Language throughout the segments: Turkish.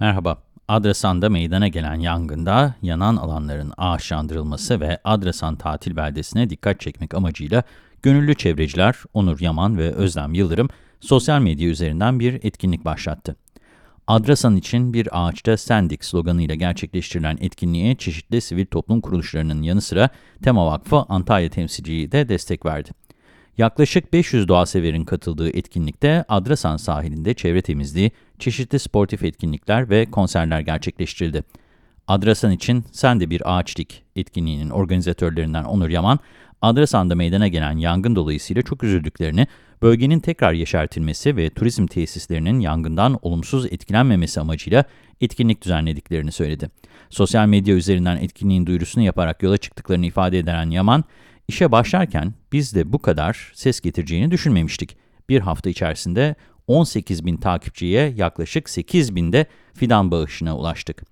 Merhaba. Adrasan'da meydana gelen yangında yanan alanların ağaçlandırılması ve Adrasan tatil beldesine dikkat çekmek amacıyla gönüllü çevreciler Onur Yaman ve Özlem Yıldırım sosyal medya üzerinden bir etkinlik başlattı. Adrasan için bir ağaçta sendik sloganıyla gerçekleştirilen etkinliğe çeşitli sivil toplum kuruluşlarının yanı sıra Tema Vakfı Antalya temsilciliği de destek verdi. Yaklaşık 500 doğa severin katıldığı etkinlikte Adrasan sahilinde çevre temizliği, çeşitli sportif etkinlikler ve konserler gerçekleştirildi. Adrasan için Sen de bir ağaç dik etkinliğinin organizatörlerinden Onur Yaman, Adrasan'da meydana gelen yangın dolayısıyla çok üzüldüklerini, bölgenin tekrar yeşertilmesi ve turizm tesislerinin yangından olumsuz etkilenmemesi amacıyla etkinlik düzenlediklerini söyledi. Sosyal medya üzerinden etkinliğin duyurusunu yaparak yola çıktıklarını ifade eden Yaman, İşe başlarken biz de bu kadar ses getireceğini düşünmemiştik. Bir hafta içerisinde 18 bin takipçiye yaklaşık 8 binde fidan bağışına ulaştık.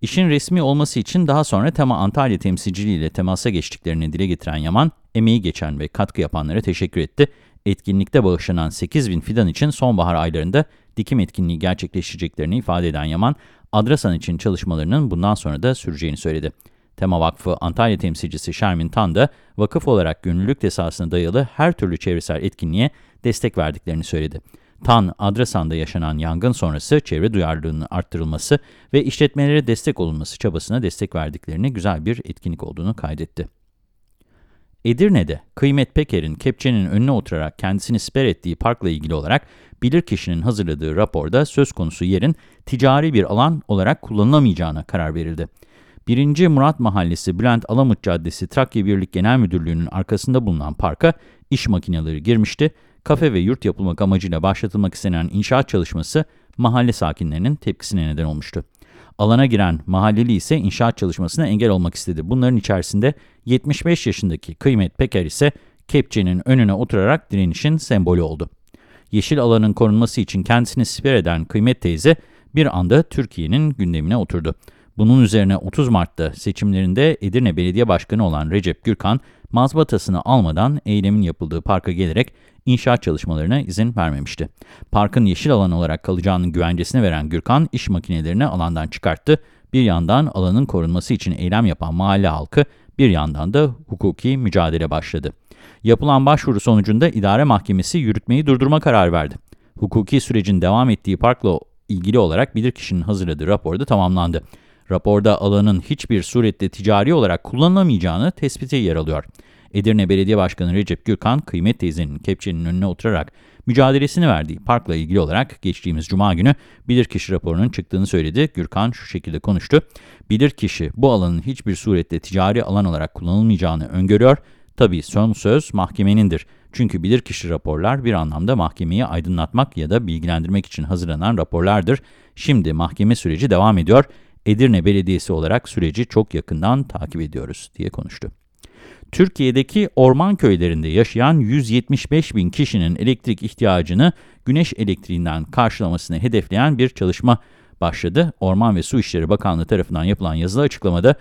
İşin resmi olması için daha sonra Tema Antalya temsilciliğiyle temasa geçtiklerini dile getiren Yaman, emeği geçen ve katkı yapanlara teşekkür etti. Etkinlikte bağışlanan 8 bin fidan için sonbahar aylarında dikim etkinliği gerçekleştireceklerini ifade eden Yaman, Adrasan için çalışmalarının bundan sonra da süreceğini söyledi. Tema Vakfı Antalya temsilcisi Şermin Tan da vakıf olarak gönüllülük esasına dayalı her türlü çevresel etkinliğe destek verdiklerini söyledi. Tan, Adrasan'da yaşanan yangın sonrası çevre duyarlılığının arttırılması ve işletmelere destek olunması çabasına destek verdiklerini güzel bir etkinlik olduğunu kaydetti. Edirne'de Kıymet Peker'in kepçenin önüne oturarak kendisini siper ettiği parkla ilgili olarak bilirkişinin hazırladığı raporda söz konusu yerin ticari bir alan olarak kullanılamayacağına karar verildi. 1. Murat Mahallesi Bülent Alamut Caddesi Trakya Birlik Genel Müdürlüğü'nün arkasında bulunan parka iş makineleri girmişti. Kafe ve yurt yapılmak amacıyla başlatılmak istenen inşaat çalışması mahalle sakinlerinin tepkisine neden olmuştu. Alana giren mahalleli ise inşaat çalışmasına engel olmak istedi. Bunların içerisinde 75 yaşındaki Kıymet Peker ise kepçenin önüne oturarak direnişin sembolü oldu. Yeşil alanın korunması için kendisini siper eden Kıymet teyze bir anda Türkiye'nin gündemine oturdu. Bunun üzerine 30 Mart'ta seçimlerinde Edirne Belediye Başkanı olan Recep Gürkan, mazbatasını almadan eylemin yapıldığı parka gelerek inşaat çalışmalarına izin vermemişti. Parkın yeşil alan olarak kalacağının güvencesini veren Gürkan, iş makinelerini alandan çıkarttı. Bir yandan alanın korunması için eylem yapan mahalle halkı, bir yandan da hukuki mücadele başladı. Yapılan başvuru sonucunda idare mahkemesi yürütmeyi durdurma kararı verdi. Hukuki sürecin devam ettiği parkla ilgili olarak bilirkişinin hazırladığı raporda tamamlandı. Raporda alanın hiçbir surette ticari olarak kullanılamayacağını tespiti yer alıyor. Edirne Belediye Başkanı Recep Gürkan, Kıymet teyzenin kepçenin önüne oturarak mücadelesini verdiği parkla ilgili olarak geçtiğimiz Cuma günü bilirkişi raporunun çıktığını söyledi. Gürkan şu şekilde konuştu. Bilirkişi bu alanın hiçbir surette ticari alan olarak kullanılmayacağını öngörüyor. Tabii son söz mahkemenindir. Çünkü bilirkişi raporlar bir anlamda mahkemeyi aydınlatmak ya da bilgilendirmek için hazırlanan raporlardır. Şimdi mahkeme süreci devam ediyor. Edirne Belediyesi olarak süreci çok yakından takip ediyoruz diye konuştu. Türkiye'deki orman köylerinde yaşayan 175 bin kişinin elektrik ihtiyacını güneş elektriğinden karşılamasını hedefleyen bir çalışma başladı. Orman ve Su İşleri Bakanlığı tarafından yapılan yazılı açıklamada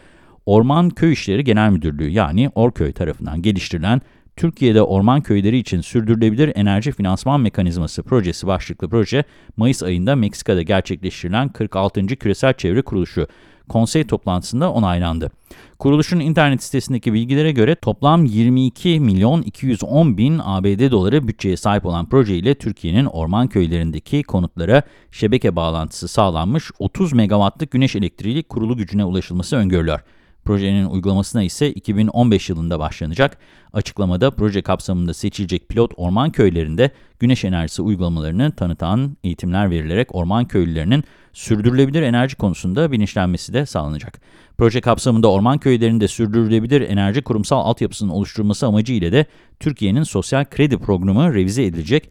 Orman Köy İşleri Genel Müdürlüğü yani Orköy tarafından geliştirilen Türkiye'de orman köyleri için sürdürülebilir enerji finansman mekanizması projesi başlıklı proje, Mayıs ayında Meksika'da gerçekleştirilen 46. Küresel Çevre Kuruluşu konsey toplantısında onaylandı. Kuruluşun internet sitesindeki bilgilere göre toplam 22 milyon 210 bin ABD doları bütçeye sahip olan proje ile Türkiye'nin orman köylerindeki konutlara şebeke bağlantısı sağlanmış 30 megawattlık güneş elektriği kurulu gücüne ulaşılması öngörülüyor. Projenin uygulamasına ise 2015 yılında başlanacak. Açıklamada proje kapsamında seçilecek pilot orman köylerinde güneş enerjisi uygulamalarını tanıtan eğitimler verilerek orman köylülerinin sürdürülebilir enerji konusunda bilinçlenmesi de sağlanacak. Proje kapsamında orman köylerinde sürdürülebilir enerji kurumsal altyapısının oluşturulması amacıyla de Türkiye'nin sosyal kredi programı revize edilecek.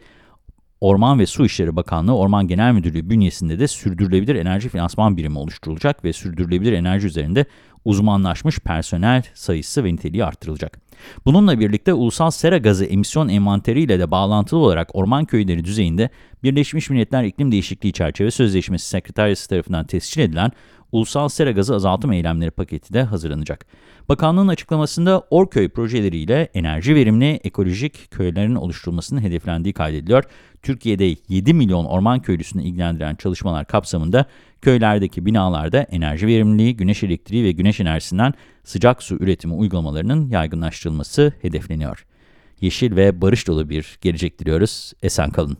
Orman ve Su İşleri Bakanlığı Orman Genel Müdürlüğü bünyesinde de sürdürülebilir enerji finansman birimi oluşturulacak ve sürdürülebilir enerji üzerinde uzmanlaşmış personel sayısı ve niteliği arttırılacak. Bununla birlikte ulusal sera gazı emisyon envanteri ile de bağlantılı olarak orman köyleri düzeyinde Birleşmiş Milletler İklim Değişikliği Çerçeve Sözleşmesi Sekreteriyası tarafından tescil edilen Ulusal Sera Gazı Azaltım Eylemleri paketi de hazırlanacak. Bakanlığın açıklamasında Orköy projeleriyle enerji verimli ekolojik köylerin oluşturulmasının hedeflendiği kaydediliyor. Türkiye'de 7 milyon orman köylüsünü ilgilendiren çalışmalar kapsamında köylerdeki binalarda enerji verimliliği, güneş elektriği ve güneş enerjisinden sıcak su üretimi uygulamalarının yaygınlaştırılması hedefleniyor. Yeşil ve barış dolu bir gelecek diliyoruz. Esen kalın.